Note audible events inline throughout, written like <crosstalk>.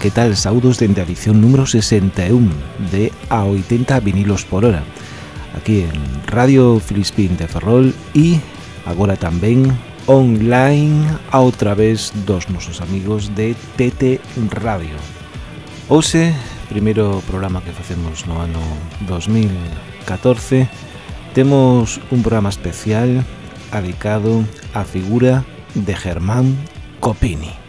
que tal? Saudos dende a edición número 61 de A80 vinilos por hora. Aquí en Radio Filispín de Ferrol e agora tamén online a outra vez dos nosos amigos de TT Radio. Ose, primeiro programa que facemos no ano 2014 temos un programa especial adicado á figura de Germán Copini.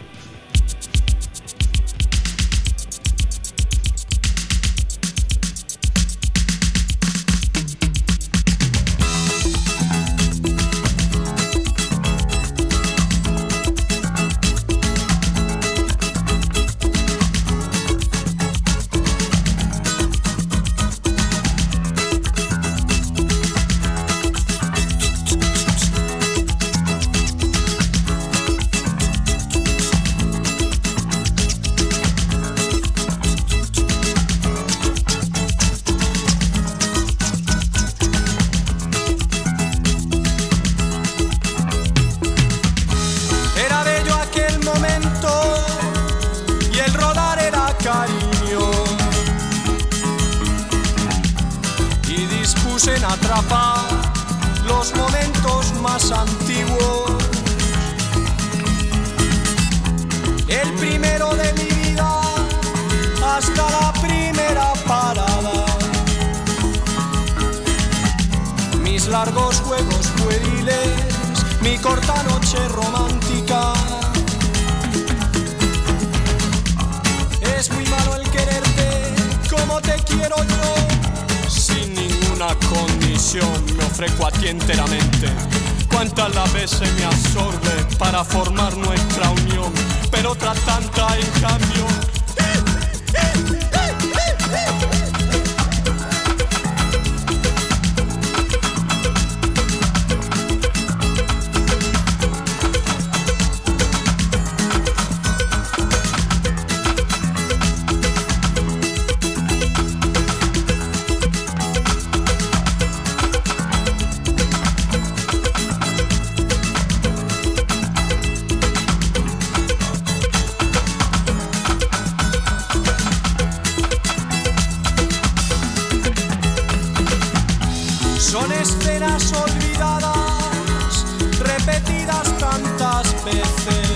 son escenas olvidadas, repetidas tantas veces.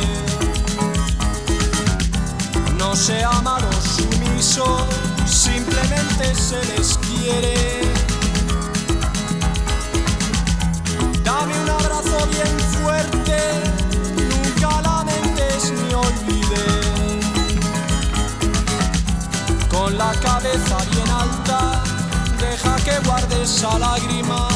No se aman los sumisos, simplemente se les quiere. Dame un abrazo bien fuerte, nunca la lamentes ni olvides. Con la cabeza bien alta deja que guarde esa lágrima.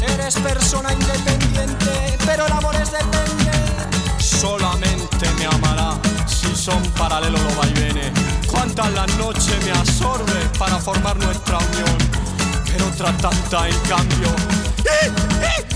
Eres persona independiente, pero el amor es dependiente. Solamente me amará si son paralelos los vaivenes. Cuántas las noches me absorbe para formar nuestra unión, pero otra tanta en cambio. ¡Eh! ¡Eh!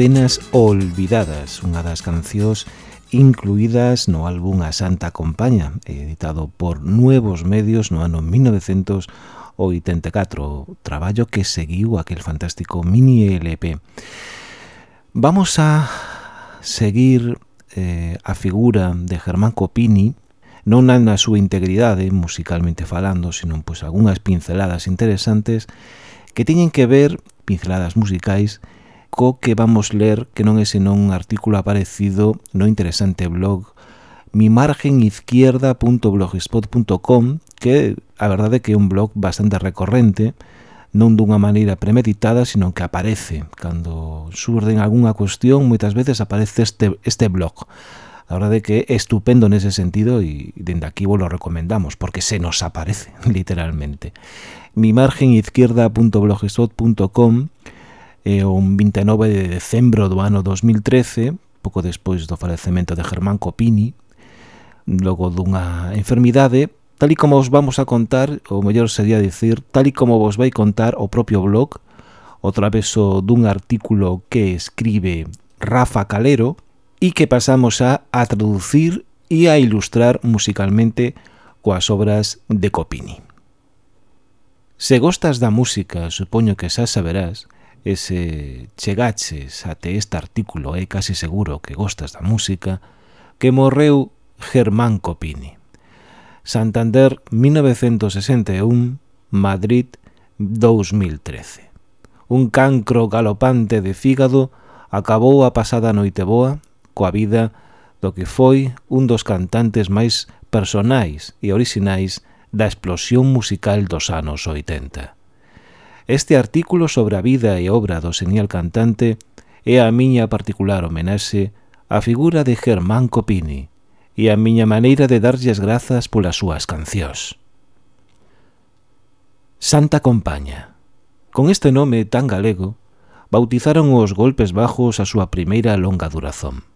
Escenas Olvidadas, unha das cancións incluídas no álbum A Santa Compaña, editado por Nuevos Medios no ano 1984, traballo que seguiu aquel fantástico mini LP. Vamos a seguir eh, a figura de Germán Copini, non na súa integridade, musicalmente falando, sino pois, algunhas pinceladas interesantes que teñen que ver, pinceladas musicais, co que vamos ler, que non é senón un artículo aparecido no interesante blog mimargenizquierda.blogspot.com que a verdade é que é un blog bastante recorrente non dunha maneira premeditada sino que aparece. Cando surden algunha cuestión moitas veces aparece este, este blog. A verdade é que é estupendo nese sentido e dende aquí vos lo recomendamos porque se nos aparece <laughs> literalmente. mimargenizquierda.blogspot.com e un 29 de decembro do ano 2013, pouco despois do falecemento de Germán Copini, logo dunha enfermidade, tal e como os vamos a contar, ou mellor sería dicir, tal e como vos vai contar o propio blog, o traveso dun artículo que escribe Rafa Calero e que pasamos a, a traducir e a ilustrar musicalmente coas obras de Copini. Se gostas da música, supoño que xa saberás, E se chegaches até este artículo é casi seguro que gostas da música, que morreu Germán Copini. Santander 1961, Madrid 2013. Un cancro galopante de fígado acabou a pasada noite boa coa vida do que foi un dos cantantes máis personais e orixinais da explosión musical dos anos 80. Este artículo sobre a vida e obra do señal cantante é a miña particular homenaxe á figura de Germán Copini e a miña maneira de darlles grazas polas súas cancións. Santa Compaña Con este nome tan galego, bautizaron os golpes bajos a súa primeira longa durazón.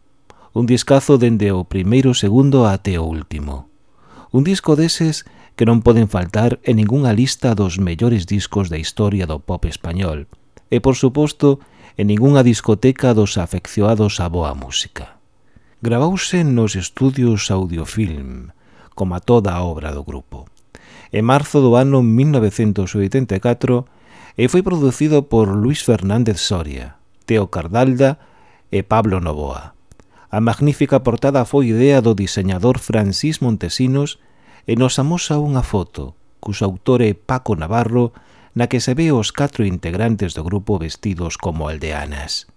Un discazo dende o primeiro segundo até o último Un disco deses que non poden faltar en ningunha lista dos mellores discos da historia do pop español e, por suposto, en ningunha discoteca dos afeccionados á boa música. gravouse nos estudios Audiofilm, como a toda a obra do grupo. En marzo do ano 1984 e foi producido por Luis Fernández Soria, Teo Cardalda e Pablo Novoa. A magnífica portada foi idea do diseñador Francis Montesinos e nos amosa unha foto, cuso autor é Paco Navarro, na que se ve os catro integrantes do grupo vestidos como aldeanas.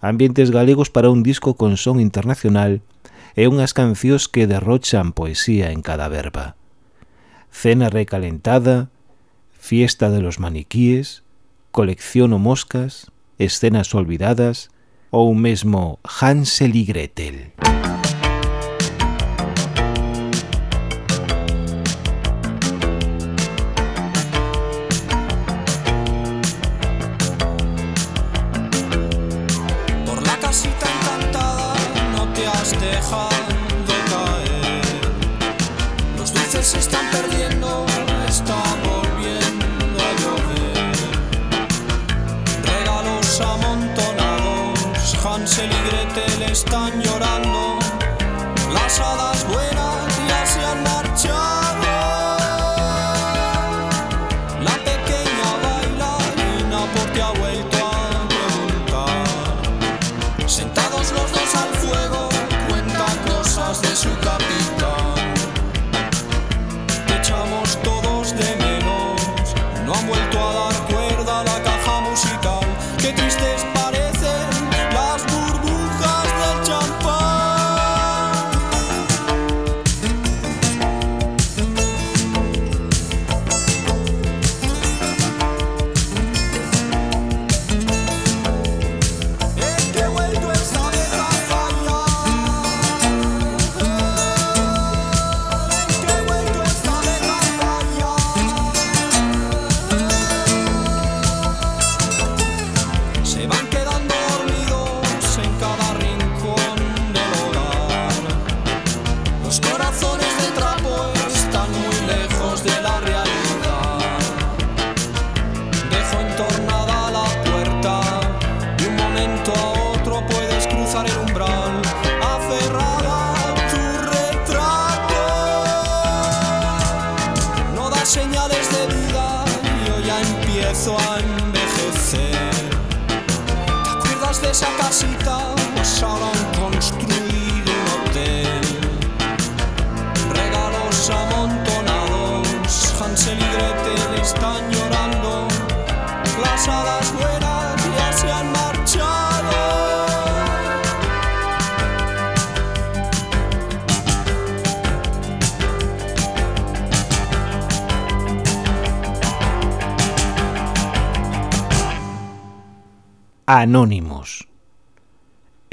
Ambientes galegos para un disco con son internacional e unhas cancións que derrochan poesía en cada verba. Cena recalentada, fiesta de los maniquíes, colecciono moscas, escenas olvidadas, ou mesmo Hansel y Gretel. están llorando.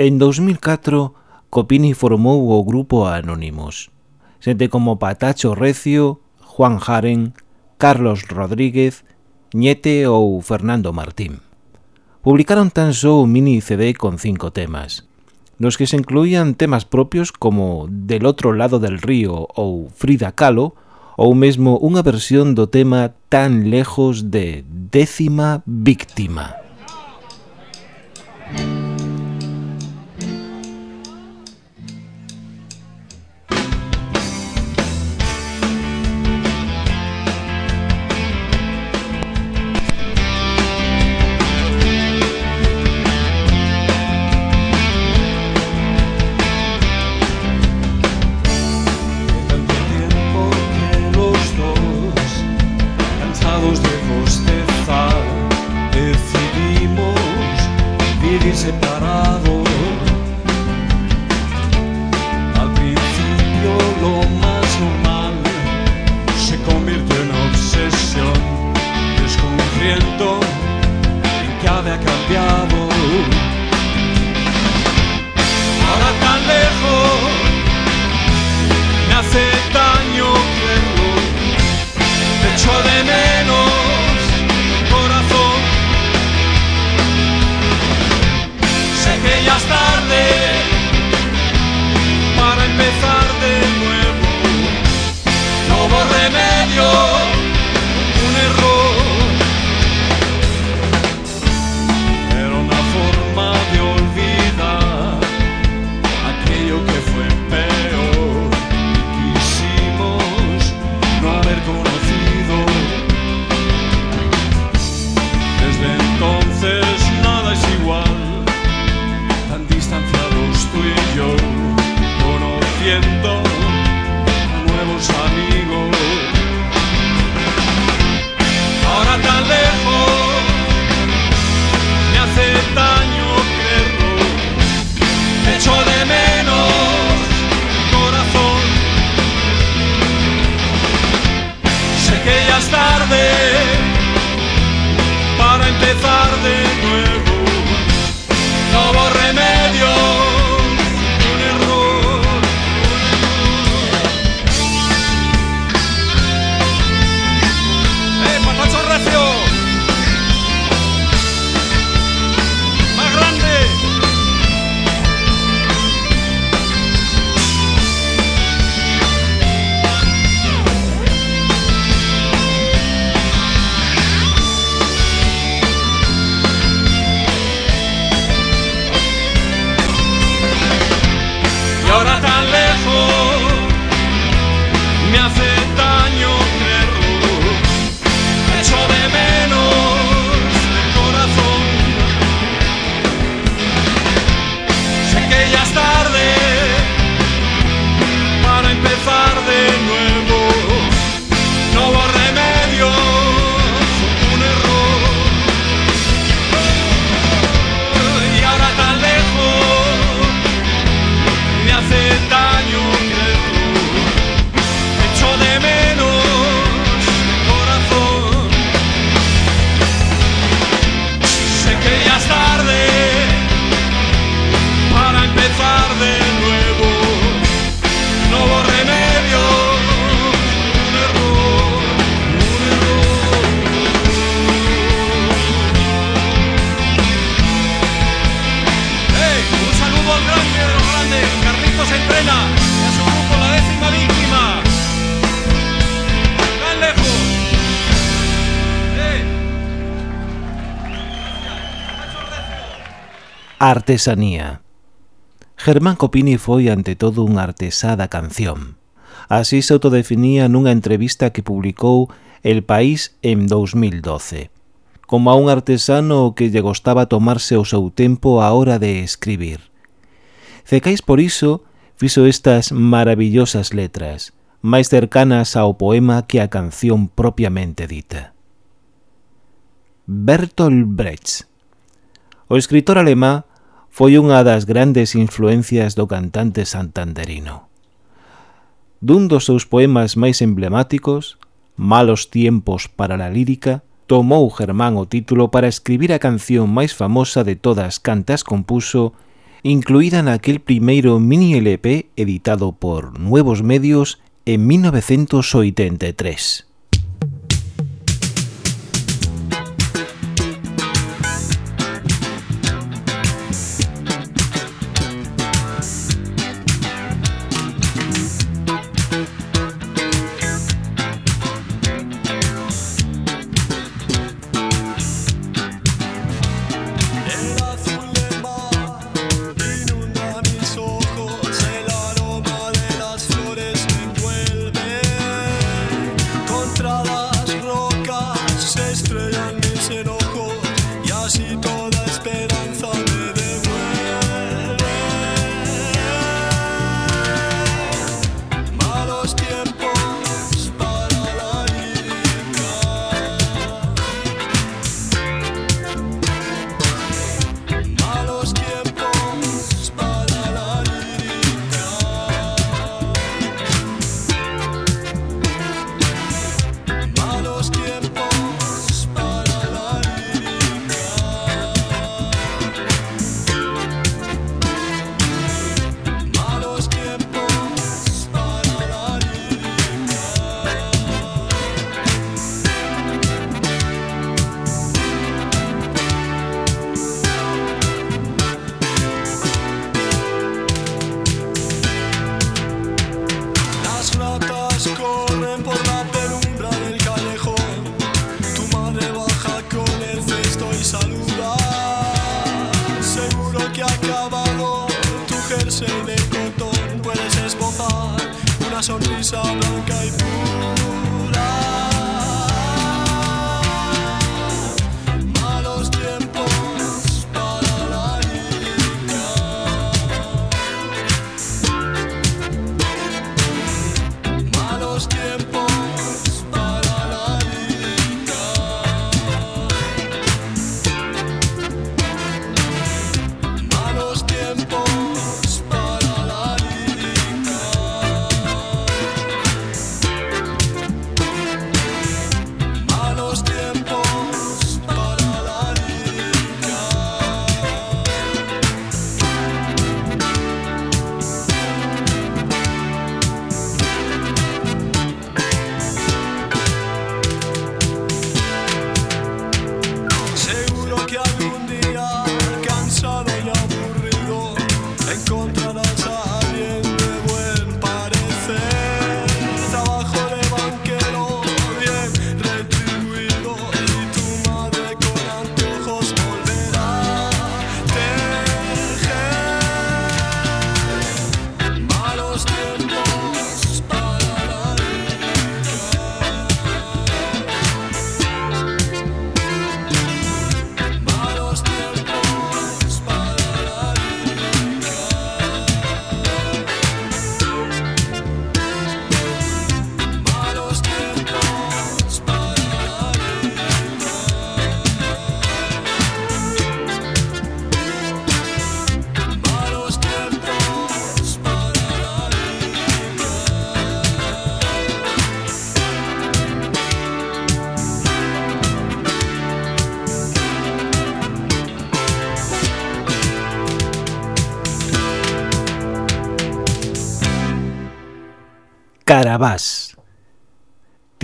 En 2004, Copini formou o grupo Anónimos. Xente como Patacho Recio, Juan Jaren, Carlos Rodríguez, Ñete ou Fernando Martín. Publicaron tan só un mini CD con cinco temas, nos que se incluían temas propios como Del outro lado del río ou Frida Kahlo, ou mesmo unha versión do tema tan lejos de Décima Víctima. Música Artesanía. Germán Copini foi ante todo un artesá da canción. Así se autodefinía nunha entrevista que publicou El País en 2012. Como a un artesano que lle gostaba tomarse o seu tempo á hora de escribir. Cecais por iso fixo estas maravillosas letras, máis cercanas ao poema que a canción propiamente dita. Bertolt Brecht O escritor alemán foi unha das grandes influencias do cantante santanderino. Dun dos seus poemas máis emblemáticos, Malos tiempos para la lírica, tomou Germán o título para escribir a canción máis famosa de todas cantas compuso, incluída naquel primeiro mini LP editado por Nuevos Medios en 1983.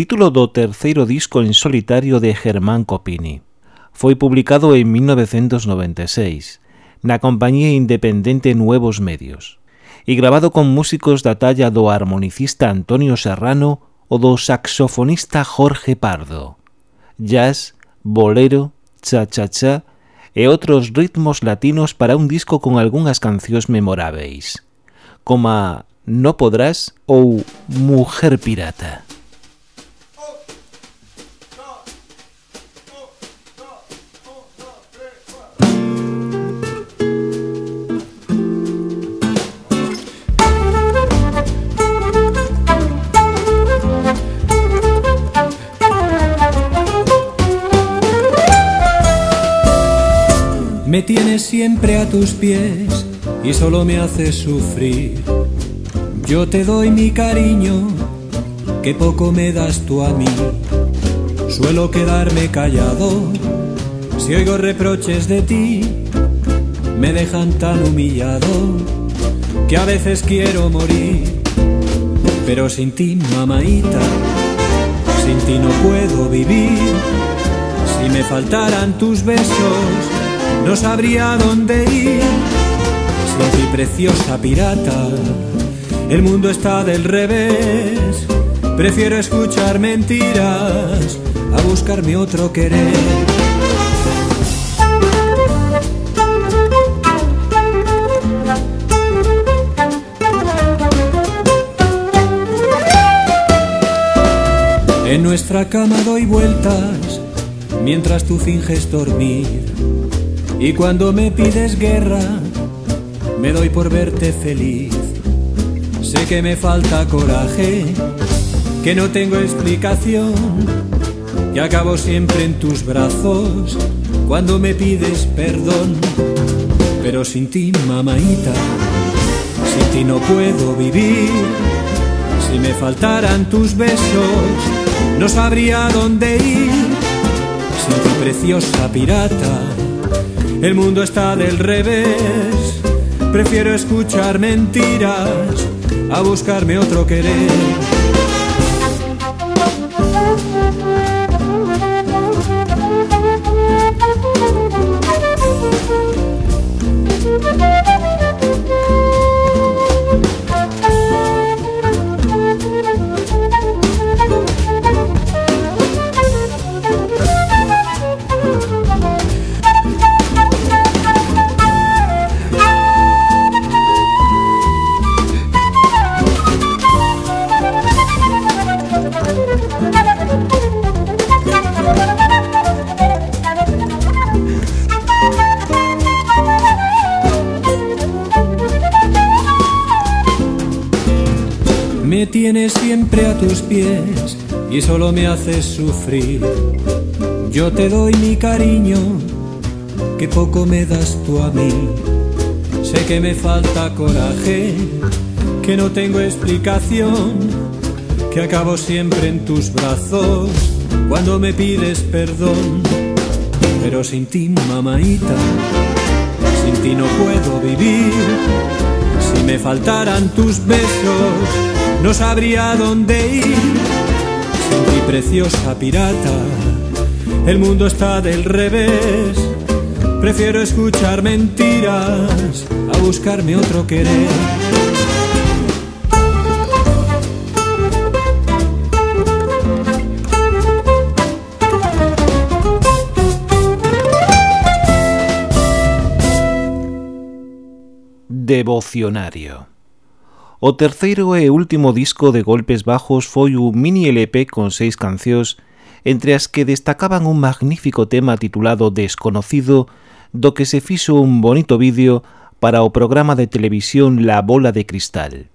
título do terceiro disco en solitario de Germán Copini. Foi publicado en 1996, na compañía independente Nuevos Medios, e grabado con músicos da talla do armonicista Antonio Serrano o do saxofonista Jorge Pardo. Jazz, bolero, cha-cha-cha e outros ritmos latinos para un disco con algunhas cancións memoráveis, como No podrás ou Mujer pirata. Me tienes siempre a tus pies y solo me haces sufrir yo te doy mi cariño, que poco me das tú a mí. suelo quedarme callado. Si oigo reproches de ti, me dejan tan humillado que a veces quiero morir. Pero sin ti, mamaita, sin ti no puedo vivir. Si me faltaran tus besos, no sabría dónde ir. Sin ti, preciosa pirata, el mundo está del revés. Prefiero escuchar mentiras a buscarme otro querer. En nuestra cama doy vueltas mientras tú finges dormir. Y cuando me pides guerra, me doy por verte feliz. Sé que me falta coraje, que no tengo explicación, que acabo siempre en tus brazos cuando me pides perdón. Pero sin ti, mamaita, sin ti no puedo vivir. Si me faltaran tus besos, no sabría dónde ir. Sin tu preciosa pirata, el mundo está del revés. Prefiero escuchar mentiras a buscarme otro querer. Pies y solo me haces sufrir. Yo te doy mi cariño, que poco me das tú a mí. Sé que me falta coraje, que no tengo explicación, que acabo siempre en tus brazos cuando me pides perdón. Pero sin ti, mamaita, sin ti no puedo vivir. Si me faltaran tus besos, no sabría dónde ir. Ti, preciosa pirata, el mundo está del revés. Prefiero escuchar mentiras a buscarme otro querer. Devocionario O terceiro e último disco de Golpes Bajos foi un mini LP con seis cancións, entre as que destacaban un magnífico tema titulado Desconocido, do que se fixo un bonito vídeo para o programa de televisión La Bola de Cristal.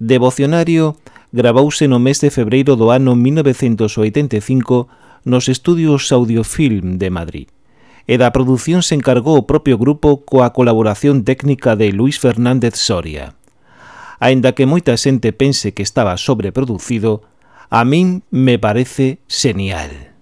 Devocionario grabouse no mes de febreiro do ano 1985 nos estudios Audiofilm de Madrid. E da produción se encargou o propio grupo coa colaboración técnica de Luis Fernández Soria aínda que moita xente pense que estaba sobreproducido, a min me parece genial.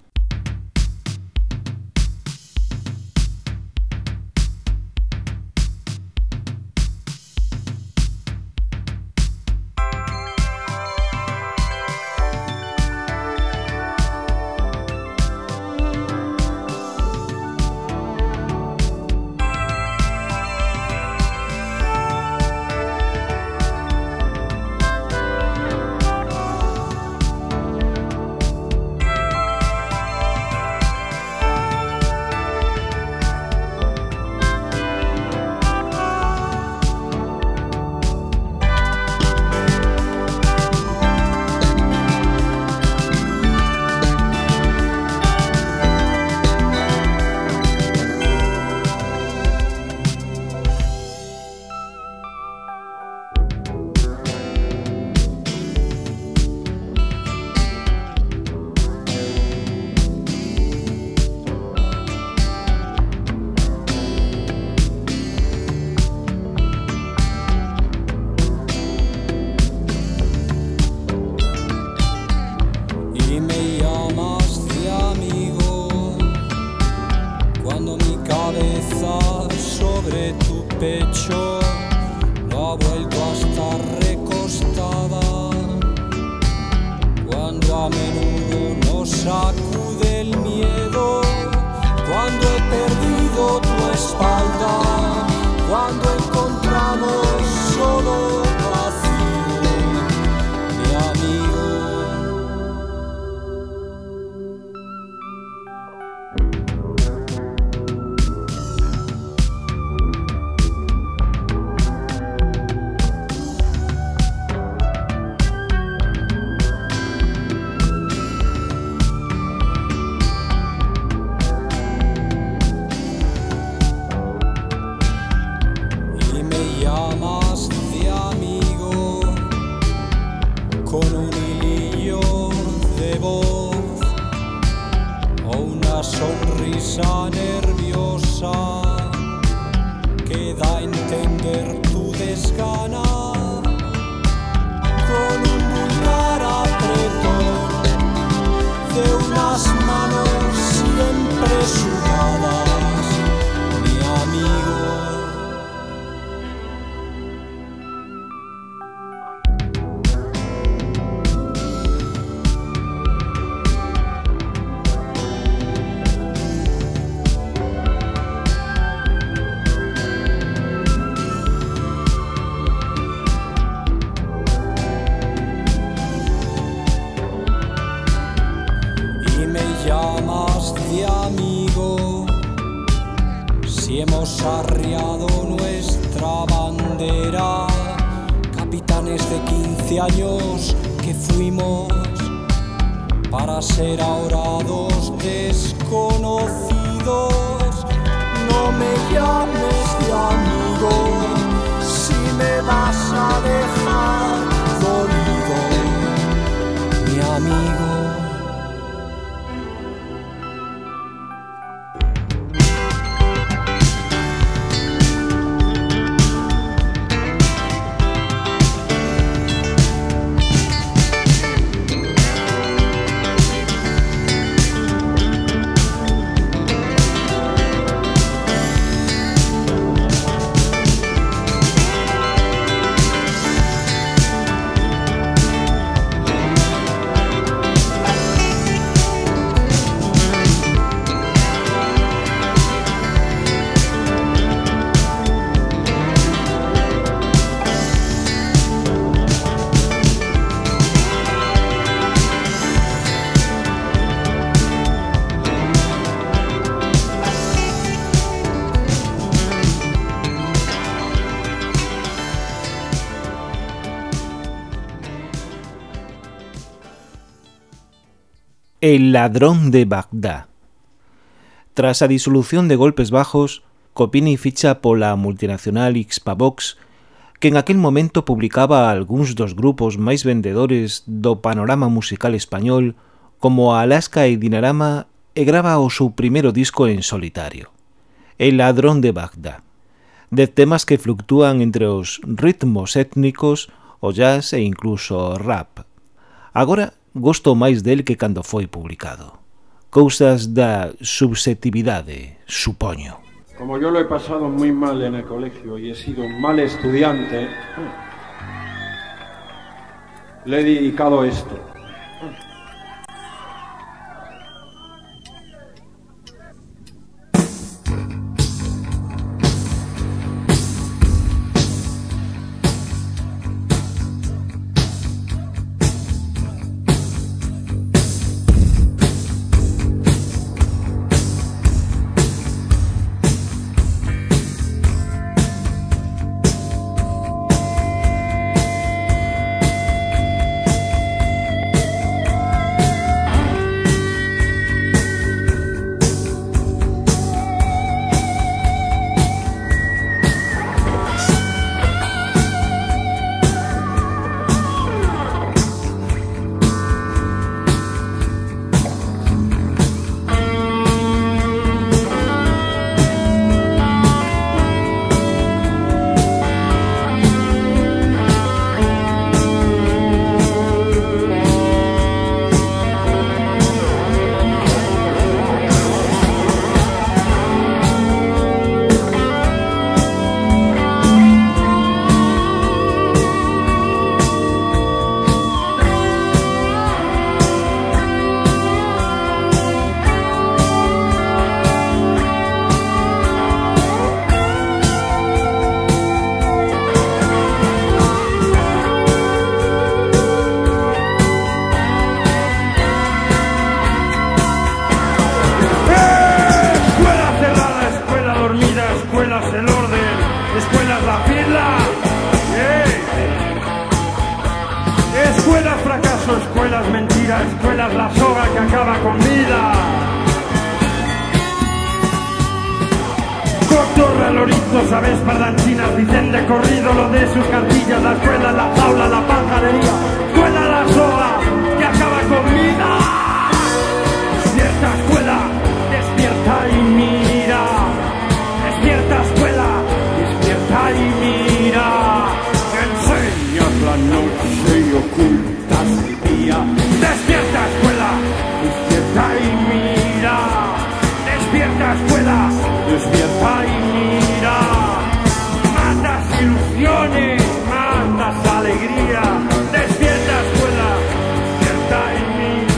El ladrón de Bagdad. Tras a disolución de Golpes Bajos, Copini ficha pola multinacional Xpavox, que en aquel momento publicaba algúns dos grupos máis vendedores do panorama musical español, como Alaska e Dinarama, e grava o seu primeiro disco en solitario, El ladrón de Bagdad. De temas que fluctúan entre os ritmos étnicos, o jazz e incluso o rap. Agora gosto máis del que cando foi publicado. Cousas da subsetividade, supoño. Como yo lo he pasado muy mal en el colegio y he sido un mal estudiante, le he dedicado esto. Ilusiones, matas alegría. Despierta escuela, despierta y mira.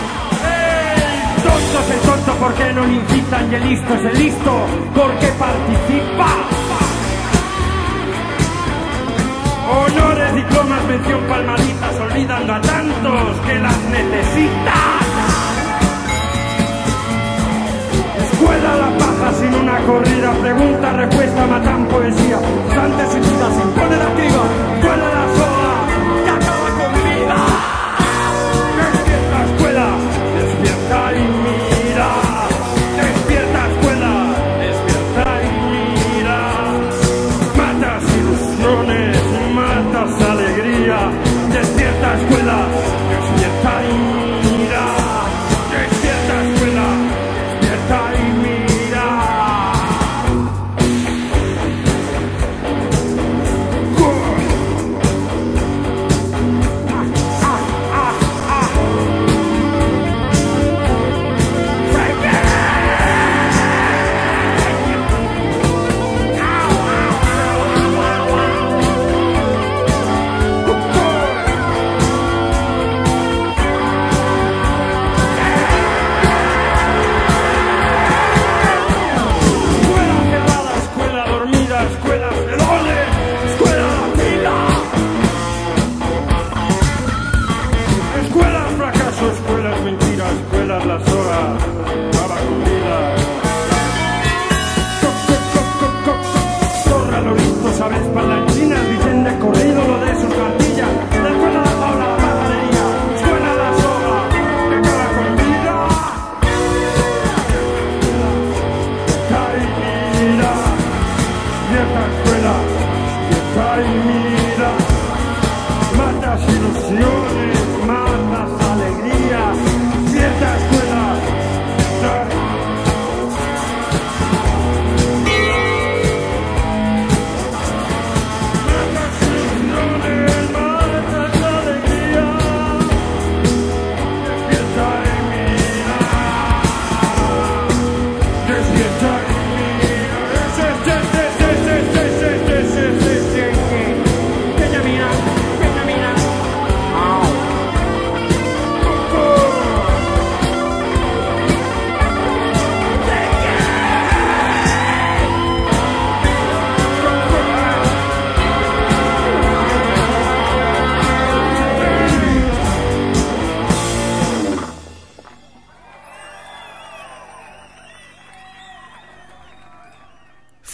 ¡Ey! Tonto es el tonto porque no incitan y el listo es el listo porque participa. Honores, diplomas, mención, palmaditas, olvidando a tantos que las necesitan. Escuela la sin una corrida, pregunta, respuesta, matan poesía. Antes sin duda se impone la criba, escuela la soga, que acaba con vida. Despierta escuela, despierta y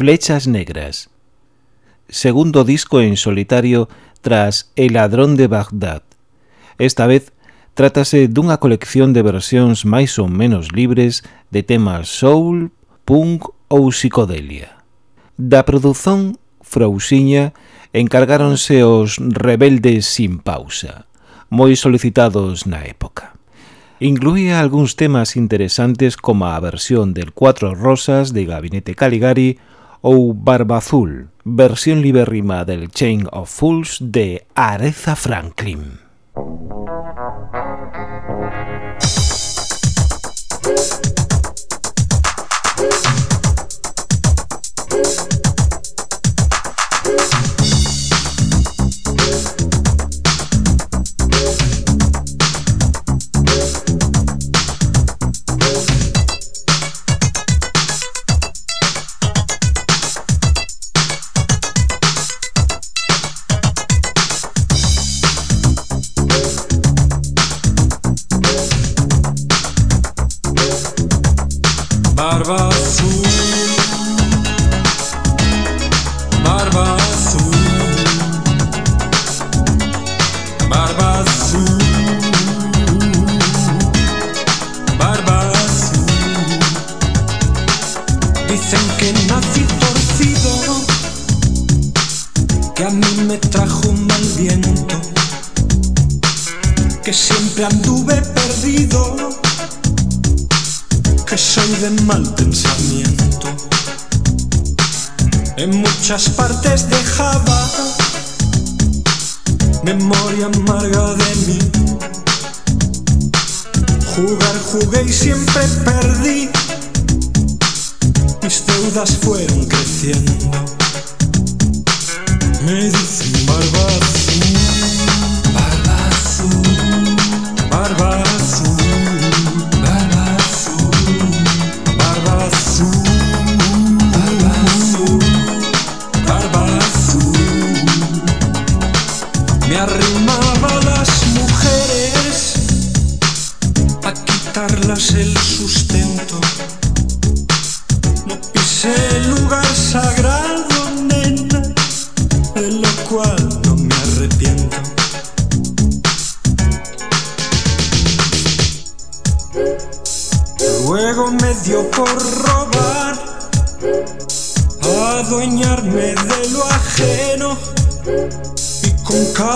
Flechas Negras, segundo disco en solitario tras El Ladrón de Bagdad. Esta vez trátase dunha colección de versións máis ou menos libres de temas soul, punk ou psicodelia. Da produción frousiña encargáronse os rebeldes sin pausa, moi solicitados na época. Incluía algúns temas interesantes como a versión del Cuatro Rosas de Gabinete Caligari ou Barba Azul, versión libérrima del Chain of Fools de Aretha Franklin.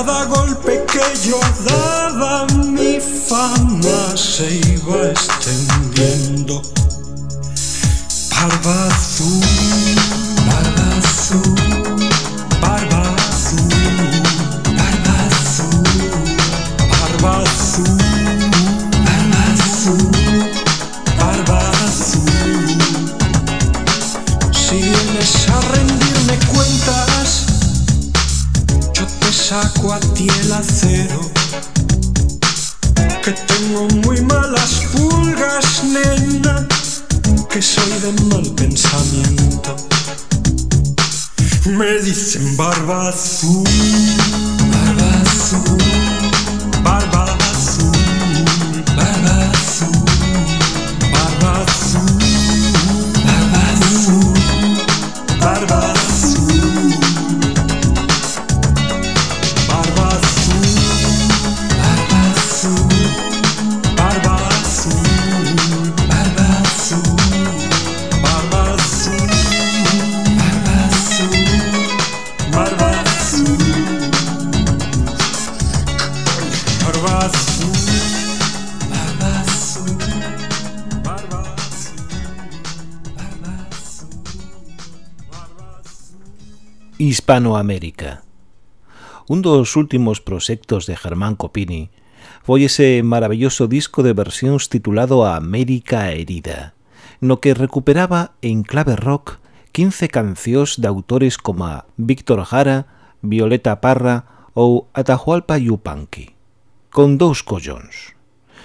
Cada golpe que yo daba, mi fama se iba extendiendo. Barba azul, barba azul, Hispanoamérica. Un dos últimos proxectos de Germán Copini foi ese maravilloso disco de versións titulado América Herida, no que recuperaba en clave rock 15 cancións de autores como Víctor Jara, Violeta Parra ou Atahualpa Yupanqui, con dous collóns.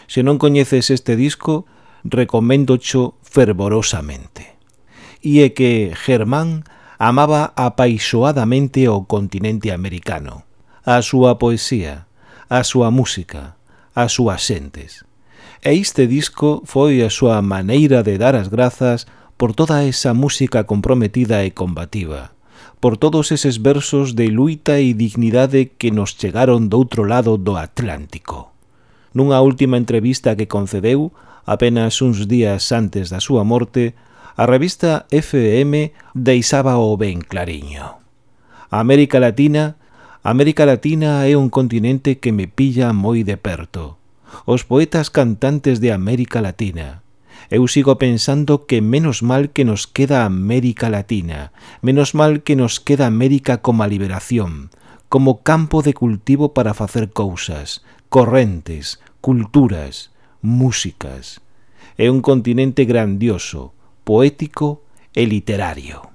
Se non coñeces este disco, recoméndocho fervorosamente. E é que Germán amaba apaixoadamente o continente americano, a súa poesía, a súa música, as súas xentes. E este disco foi a súa maneira de dar as grazas por toda esa música comprometida e combativa, por todos eses versos de luita e dignidade que nos chegaron do outro lado do Atlántico. Nunha última entrevista que concedeu, apenas uns días antes da súa morte, A revista FM o ben clariño. A América Latina, América Latina é un continente que me pilla moi de perto. Os poetas cantantes de América Latina. Eu sigo pensando que menos mal que nos queda América Latina, menos mal que nos queda América como a liberación, como campo de cultivo para facer cousas, correntes, culturas, músicas. É un continente grandioso, poético e literario.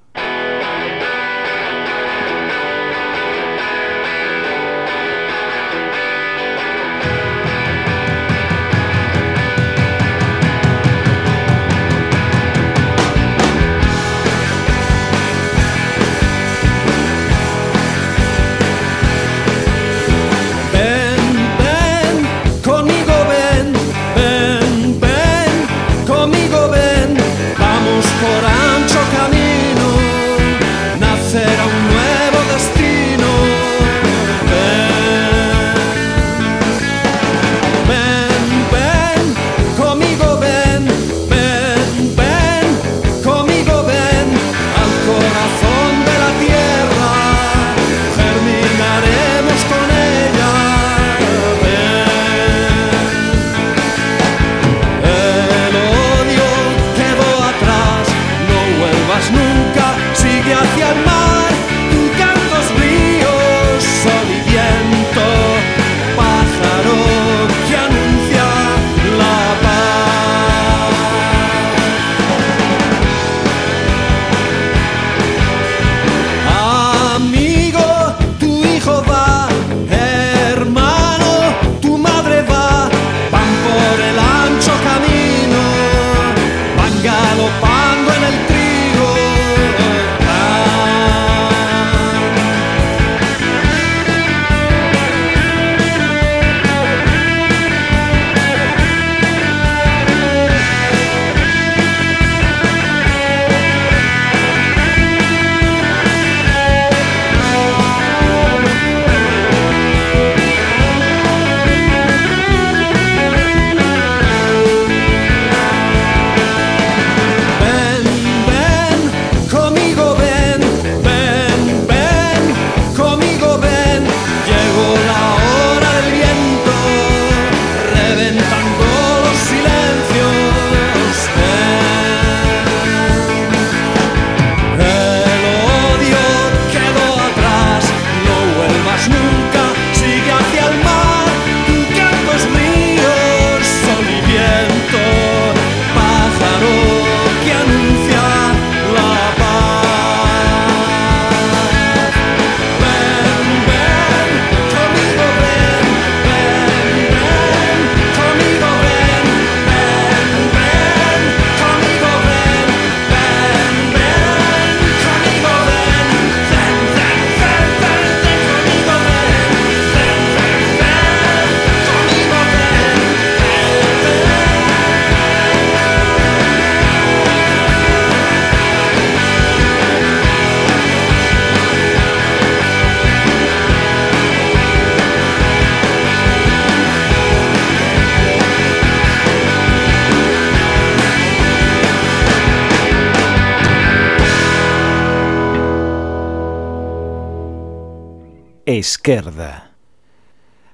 esquerda.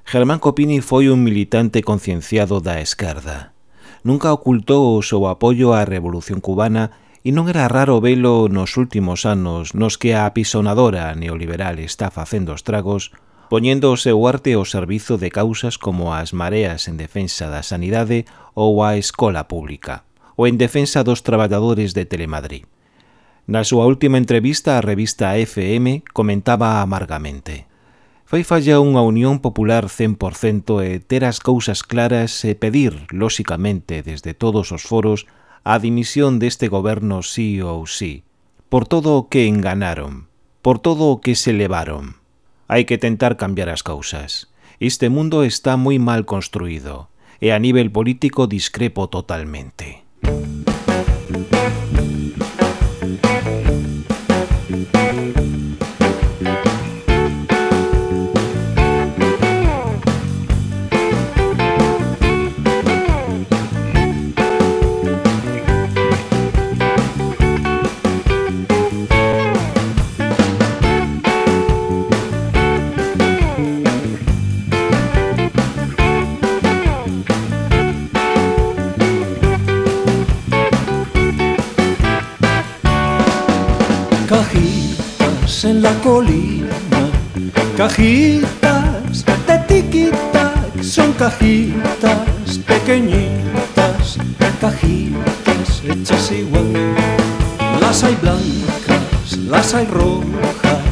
Germán Copini foi un militante concienciado da esquerda. Nunca ocultou o seu apoio á Revolución Cubana e non era raro velo nos últimos anos nos que a apisonadora neoliberal está facendo estragos, poñendo o seu arte ao servizo de causas como as mareas en defensa da sanidade ou a escola pública, ou en defensa dos traballadores de Telemadrid. Na súa última entrevista á revista FM comentaba amargamente Fai falla unha unión popular 100% e ter as cousas claras e pedir, lóxicamente, desde todos os foros, a dimisión deste goberno sí ou sí, por todo o que enganaron, por todo o que se levaron. Hai que tentar cambiar as cousas. Este mundo está moi mal construído e a nivel político discrepo totalmente. Música colina, cajitas de tiquitac, son cajitas pequeñitas, cajitas hechas igual. Las hay blancas, las hay rojas,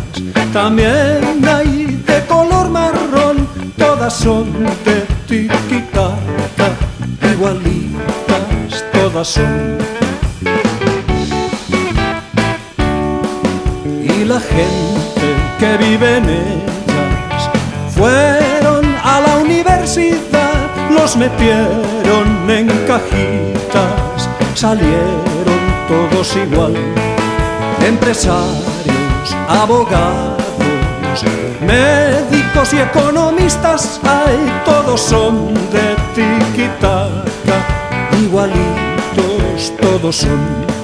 también hay de color marrón, todas son de tiquitaca, igualitas, todas son la gente que vive en ellas. Fueron a la universidad, los metieron en cajitas, salieron todos igual, empresarios, abogados, médicos y economistas, hay todos son de tiquitaca, igualitos todos son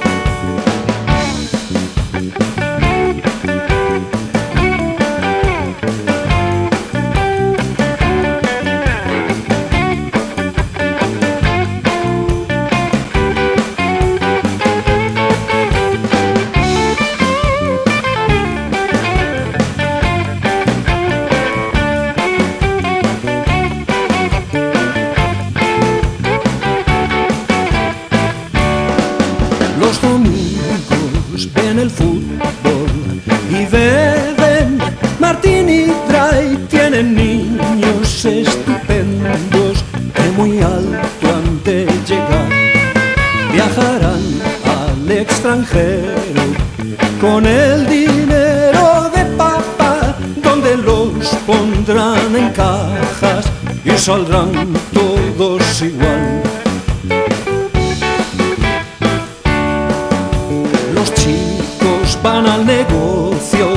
Los chicos van al negocio,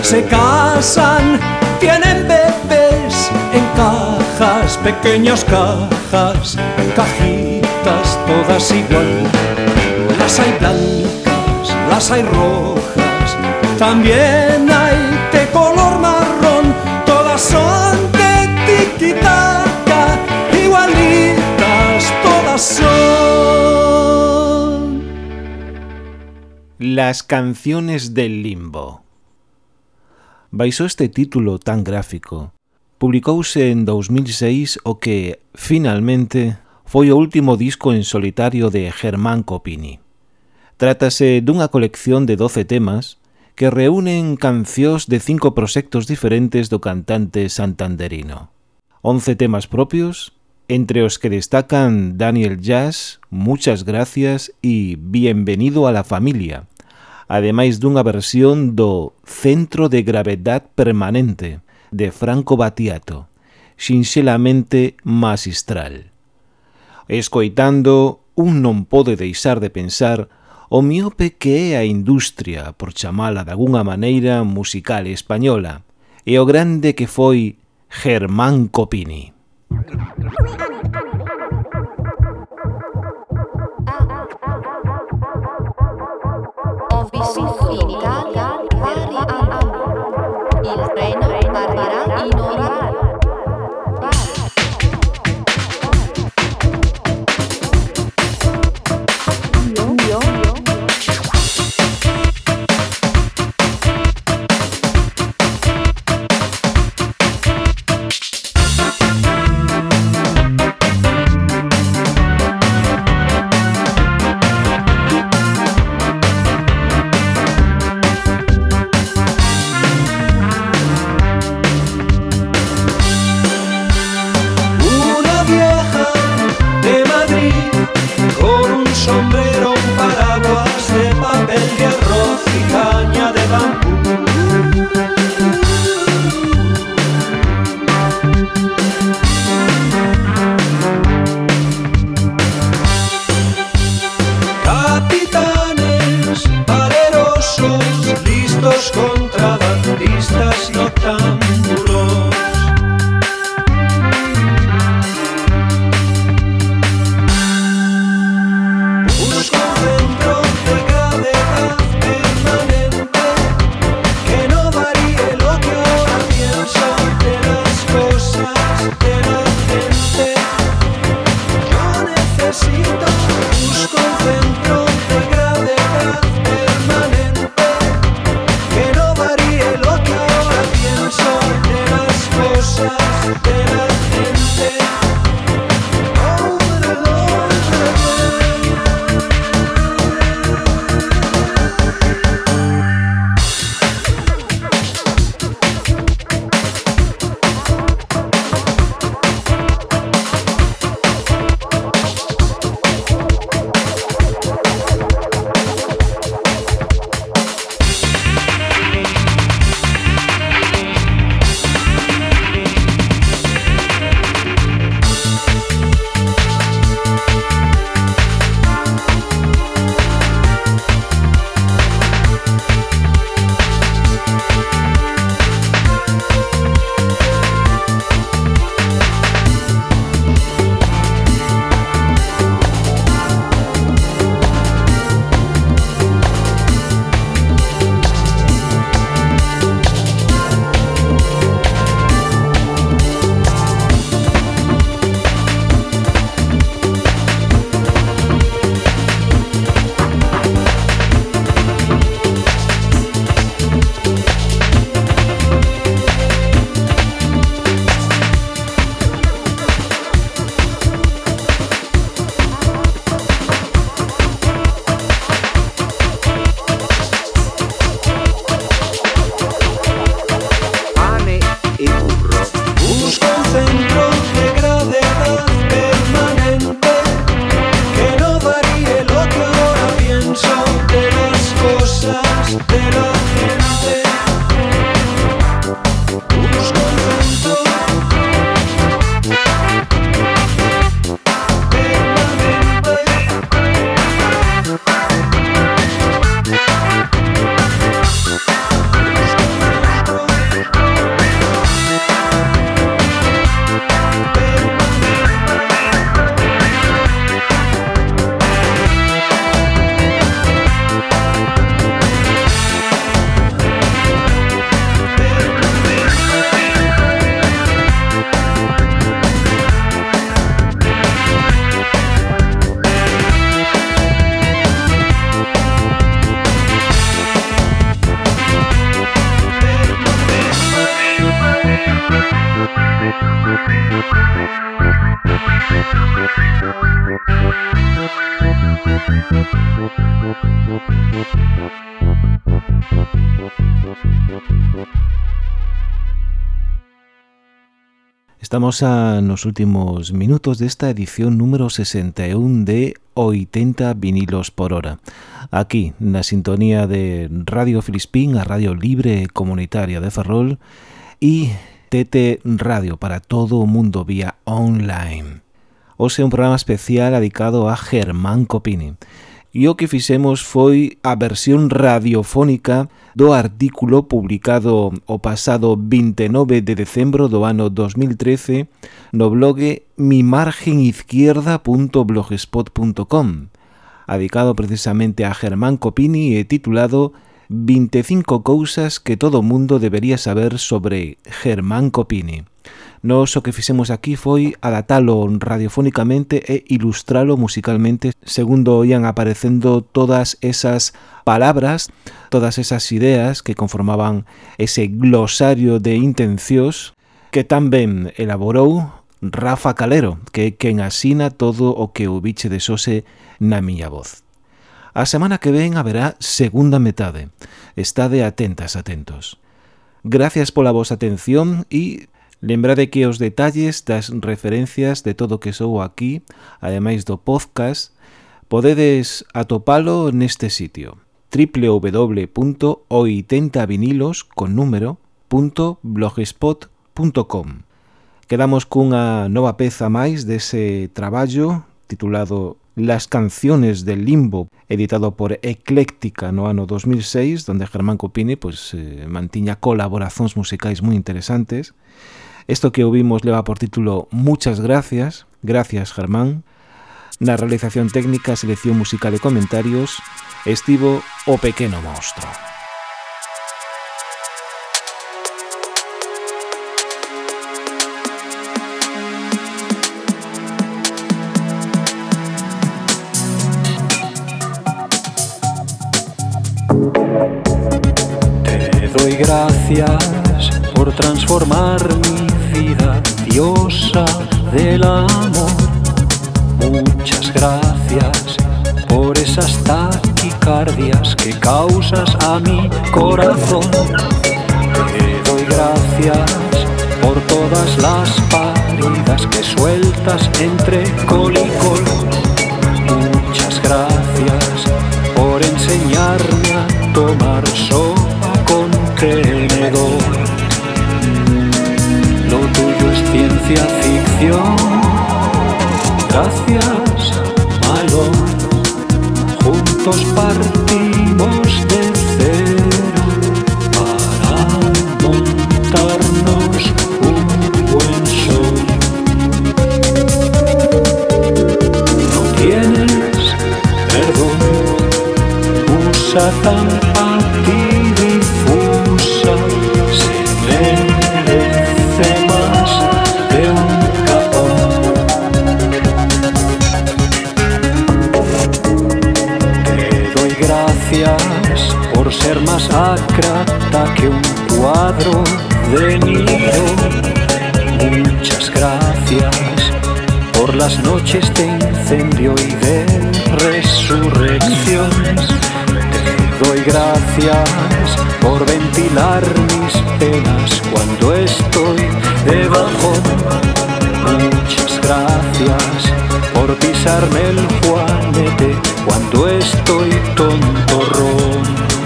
se casan, tienen bebés en cajas, pequeñas cajas, cajitas todas igual. Las hay blancas, las hay rojas, también hay Las canciones del limbo. Baixo este título tan gráfico, publicouse en 2006 o que, finalmente, foi o último disco en solitario de Germán Copini. Trátase dunha colección de 12 temas que reúnen cancións de cinco proxectos diferentes do cantante santanderino. 11 temas propios entre os que destacan Daniel Jazz, Muchas gracias y Bienvenido a la familia, ademais dunha versión do Centro de Gravedad Permanente de Franco Batiato, sinxelamente magistral. Escoitando, un non pode deixar de pensar o miope que é a industria, por chamala de alguna maneira musical española, e o grande que foi Germán Copini. Wait, I'm Estamos a nos últimos minutos desta edición número 61 de 80 vinilos por hora. Aquí, na sintonía de Radio Filispín, a Radio Libre Comunitaria de Ferrol e TT Radio para todo o mundo vía online. Ose un programa especial dedicado a Germán Copini e o que fixemos foi a versión radiofónica do artículo publicado o pasado 29 de decembro do ano 2013 no blog mimargenizquierda.blogspot.com, adicado precisamente a Germán Copini e titulado 25 cousas que todo mundo debería saber sobre Germán Copini. Nos o que fixemos aquí foi adaptalo radiofónicamente e ilustralo musicalmente segundo ian aparecendo todas esas palabras, todas esas ideas que conformaban ese glosario de intencións que tamén elaborou Rafa Calero, que é quen asina todo o que o biche de sose na miña voz. A semana que ven haberá segunda metade. Estade atentas, atentos. Gracias pola vosa atención e lembrade que os detalles das referencias de todo o que sou aquí, ademais do podcast, podedes atopalo neste sitio www.oitentavinilos con número .blogspot.com Quedamos cunha nova peza máis dese traballo titulado Las canciones del limbo, editado por Ecléctica no ano 2006, donde Germán Copini pois, eh, mantiña colaborazóns musicais moi interesantes. Isto que ouvimos leva por título Muchas gracias, gracias Germán. Na realización técnica, selección musical e comentarios, estivo O Pequeno Monstro. Gracias por transformar mi vida, diosa del amor. Muchas gracias por esas taquicardias que causas a mi corazón. Te doy gracias por todas las paridas que sueltas entre col y col. Muchas gracias por enseñarme a tomar sol tenedor. Lo tuyo es ciencia ficción. Gracias, malo. Juntos partimos de cero para montarnos un buen sol. No tienes perdón, usa tan acrata que un cuadro de Niro. Muchas gracias por las noches de incendio y de resurrección. Te doy gracias por ventilar mis penas cuando estoy debajo. Muchas gracias por pisarme el juanete cuando estoy tontorrón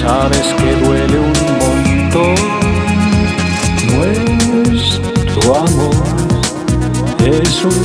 sabes que duele un montón. Nuestro amor es un